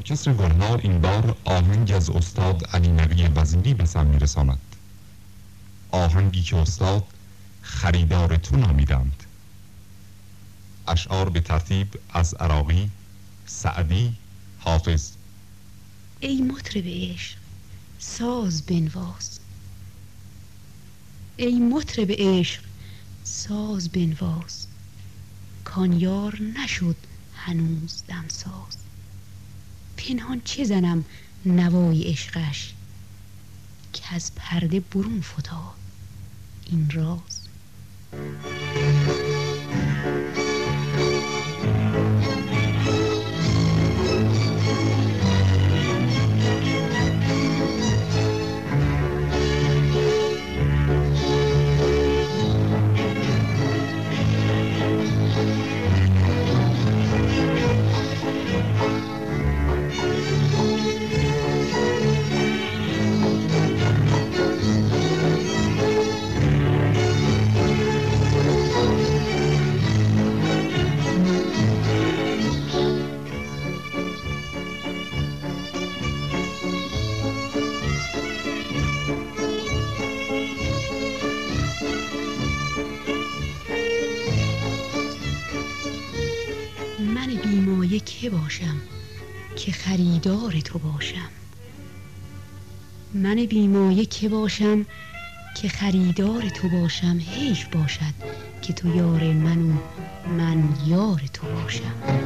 ارکستر گلها این بار آهنگ از استاد علی نقی وزیری به سم میرساند. آهنگی که استاد خریدار تو نامیدند. اشعار به ترتیب از عراقی سعدی حافظ. ای مطرب عشق ساز بنواز. ای مطرب عشق ساز بنواز. کانیار نشد هنوز دمساز. پنهان چه زنم نوای عشقش که از پرده برون فتاد این راز. باشم که خریدار تو باشم. من بیمایه که باشم که خریدار تو باشم حیف باشد که تو یار من و من یار تو باشم.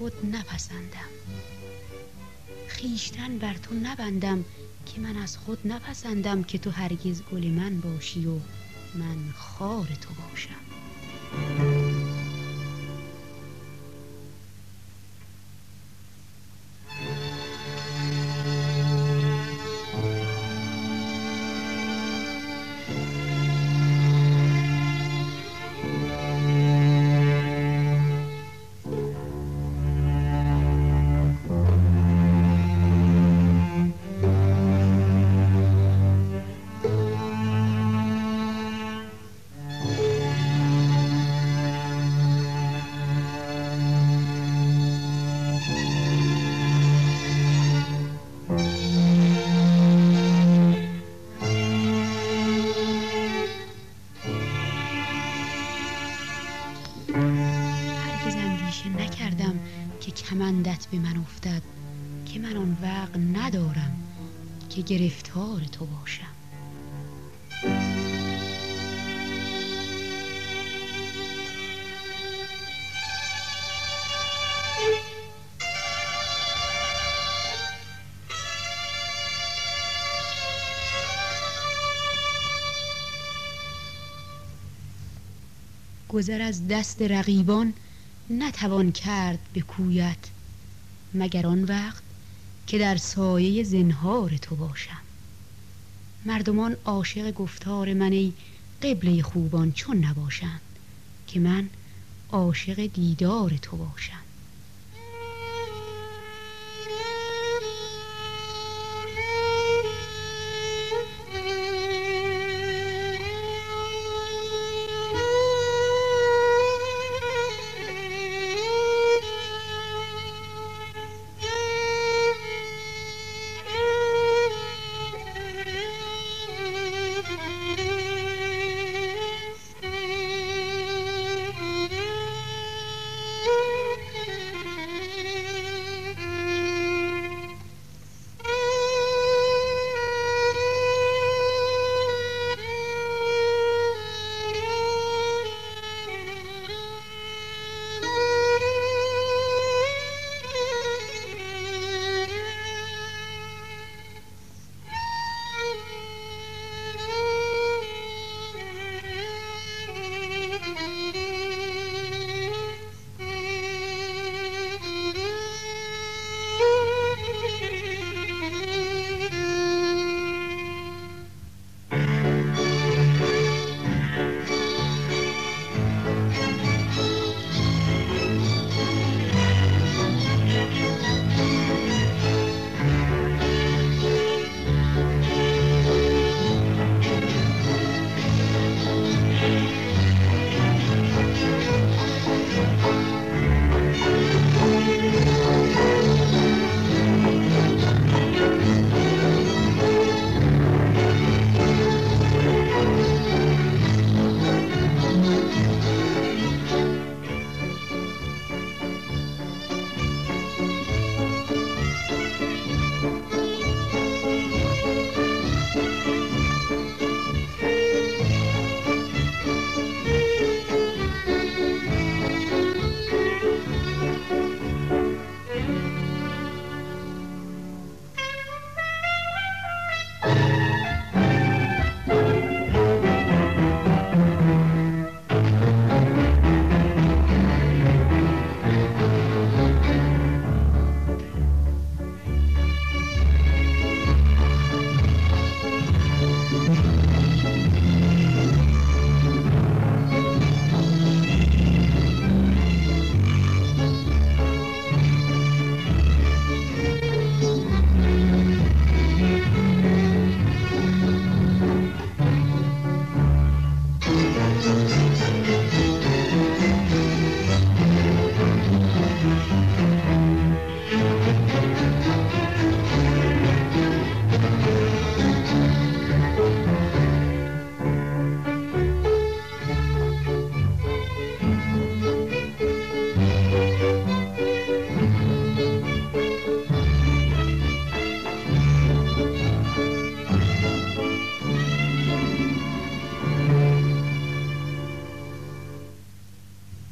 خود نپسندم. خیشتن بر تو نبندم که من از خود نپسندم که تو هرگز گل من باشی و من خار تو باشم. به من افتد که من آن وقت ندارم که گرفتار تو باشم. گذر از دست رقیبان نتوان کرد به کویت. مگر آن وقت که در سایه زنهار تو باشم. مردمان عاشق گفتار من ای قبله خوبان چون نباشند که من عاشق دیدار تو باشم.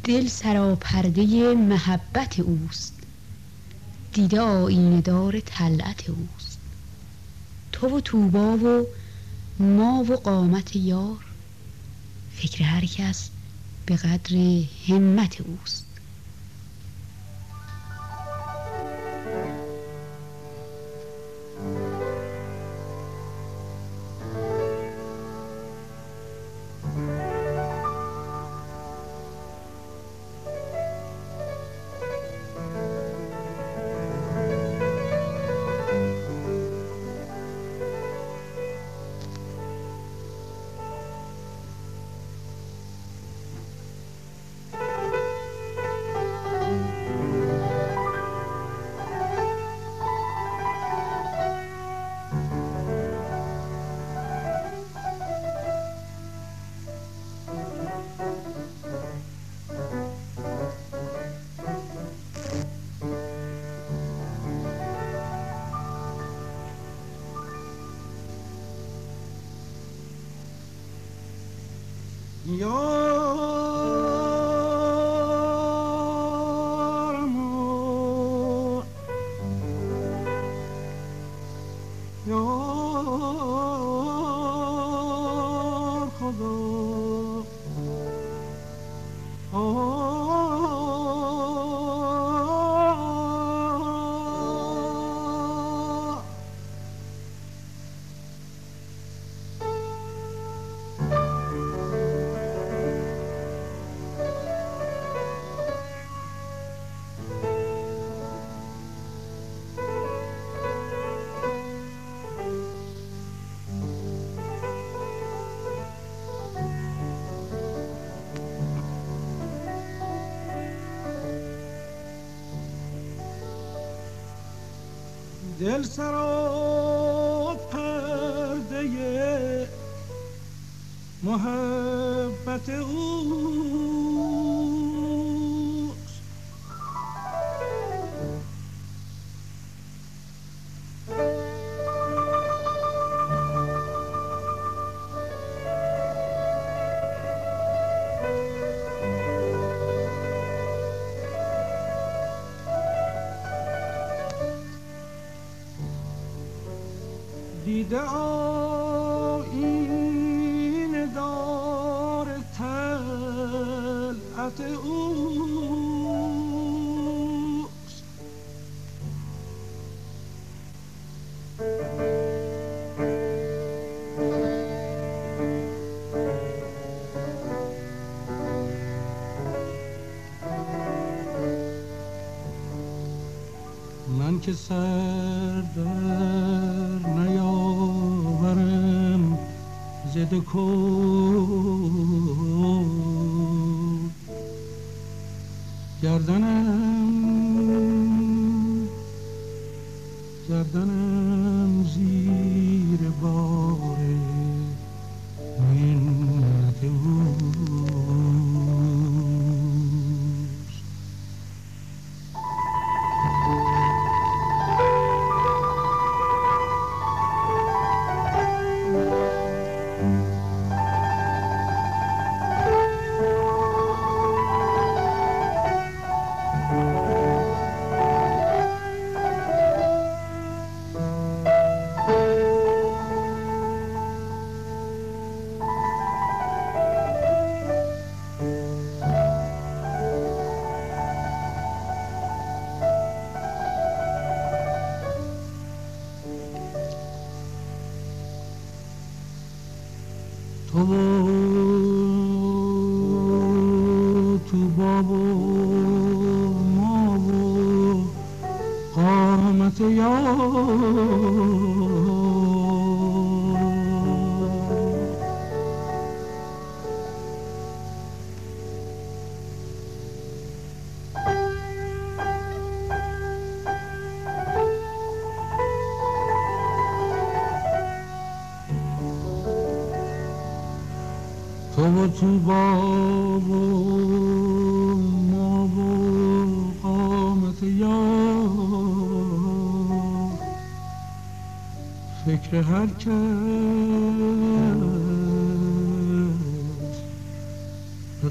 دل سراپرده محبت اوست. دیده آینه دار طلعت اوست. تو و توبا و ما و قامت یار فکر هر کس به قدر همت اوست. دل سرا پرده محبت اوست طلعت اوست من که سر در نیاورم زده کو Yardana. و تو باب و ما قامت یار. فکر هر کس به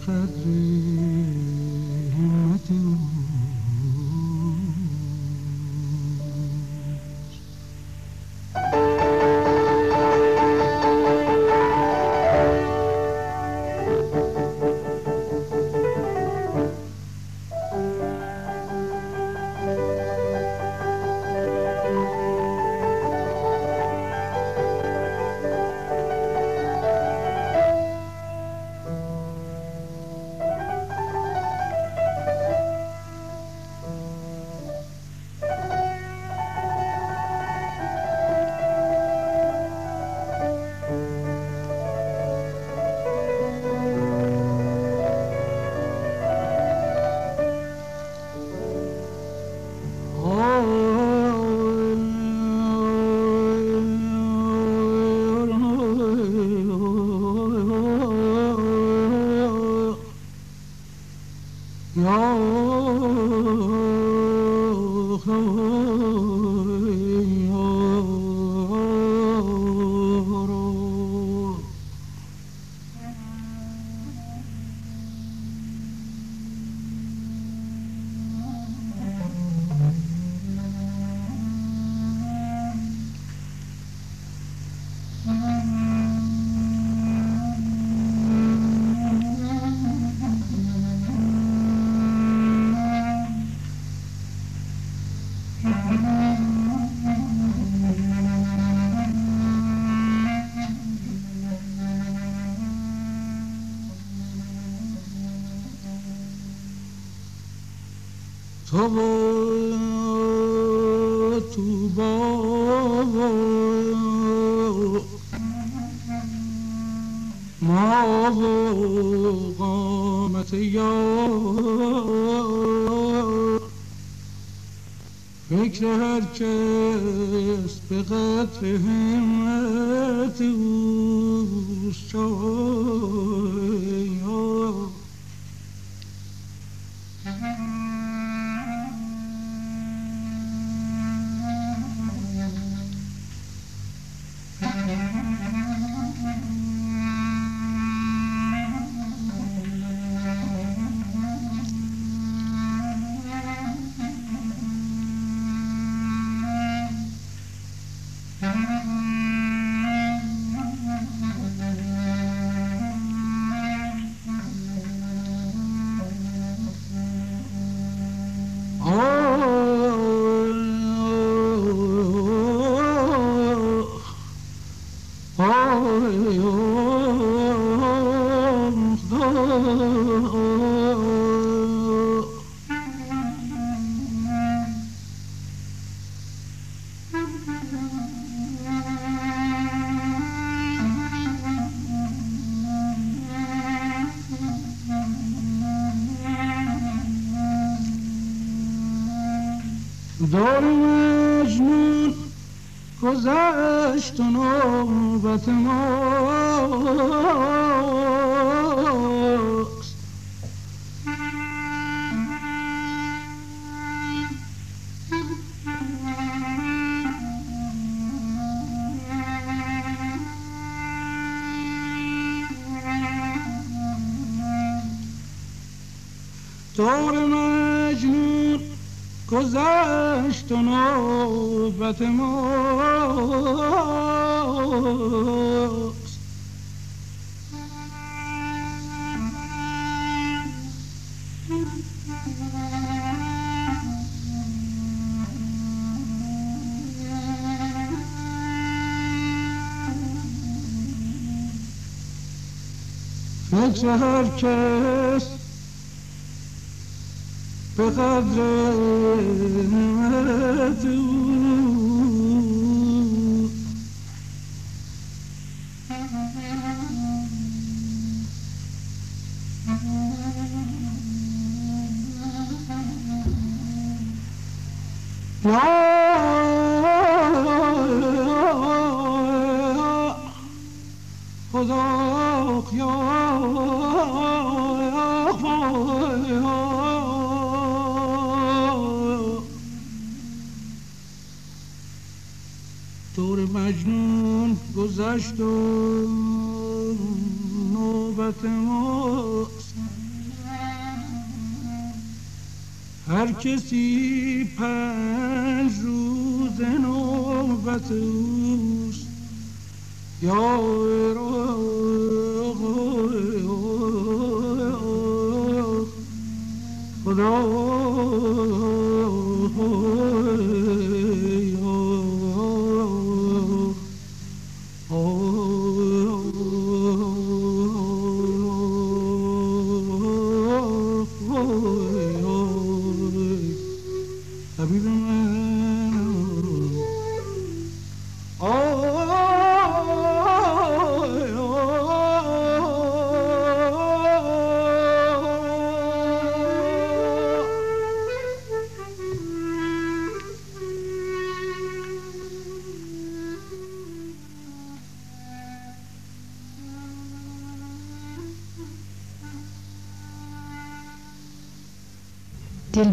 دور مجنون گذشت نوبت ماست گذشت و نوبت ماست. فکر هر فقد No! گذشت و نوبت ماست هر کسی پنج روز نوبت اوست. یا خدا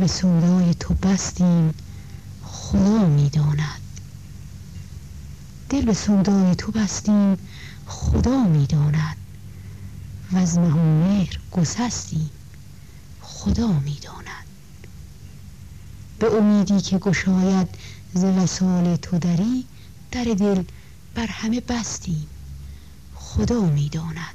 به سودای تو بستیم خدا می‌داند. دل به سودای تو بستیم خدا می‌داند. و از مهر گسستیم خدا می‌داند. به امیدی که گشاید ز وسال تو دری در دل بر همه بستیم خدا می‌داند.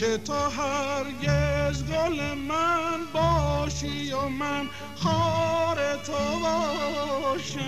که تو هرگز گل من باشی و من خار تو باشم.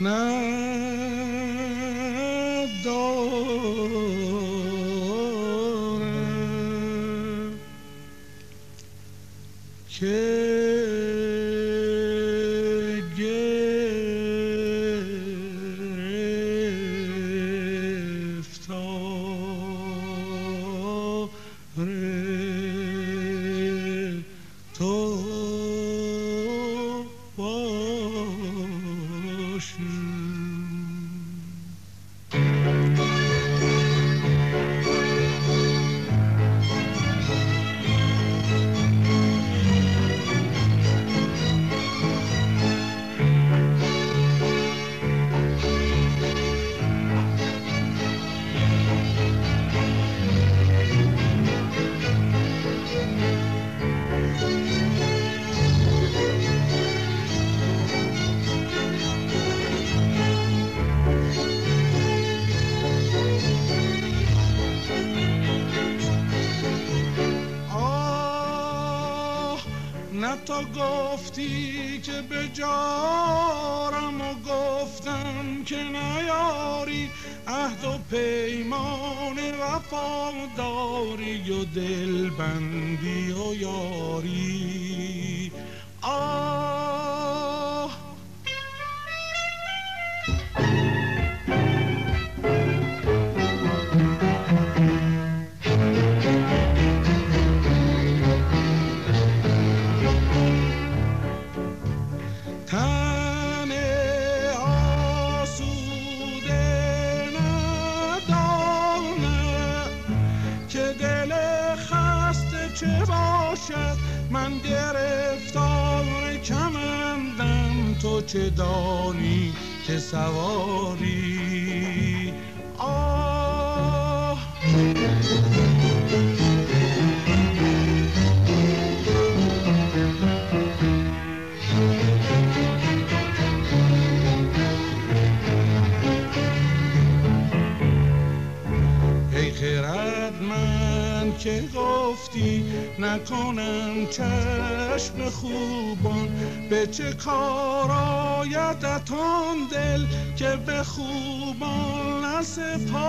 No. گفتی که به جارم و گفتم که نیاری عهد و پیمان وفاداری و دلبندی. چه باشد؟ من گرفتار کمندم. تو چه دانی که سواری؟ آه. که نکنم چشم خوبان. به چه کار آیدت آن دل که به خوبان نسپاری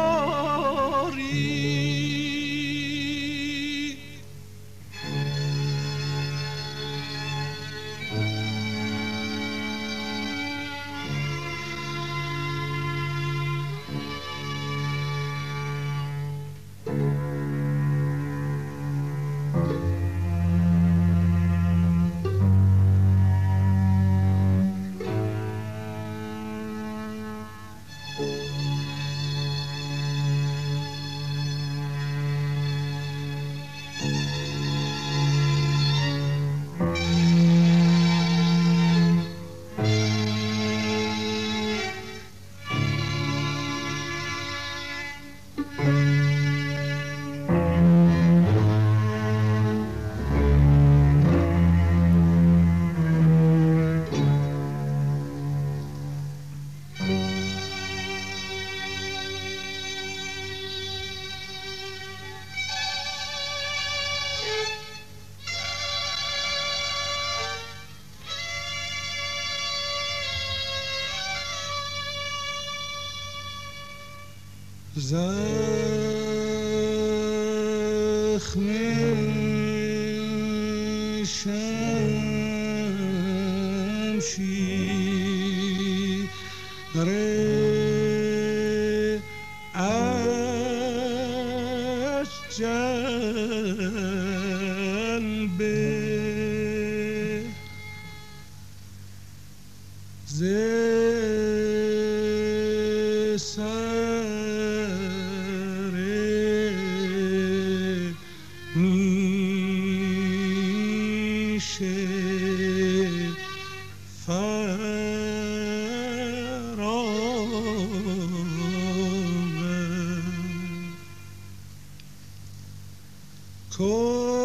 Zach Cold.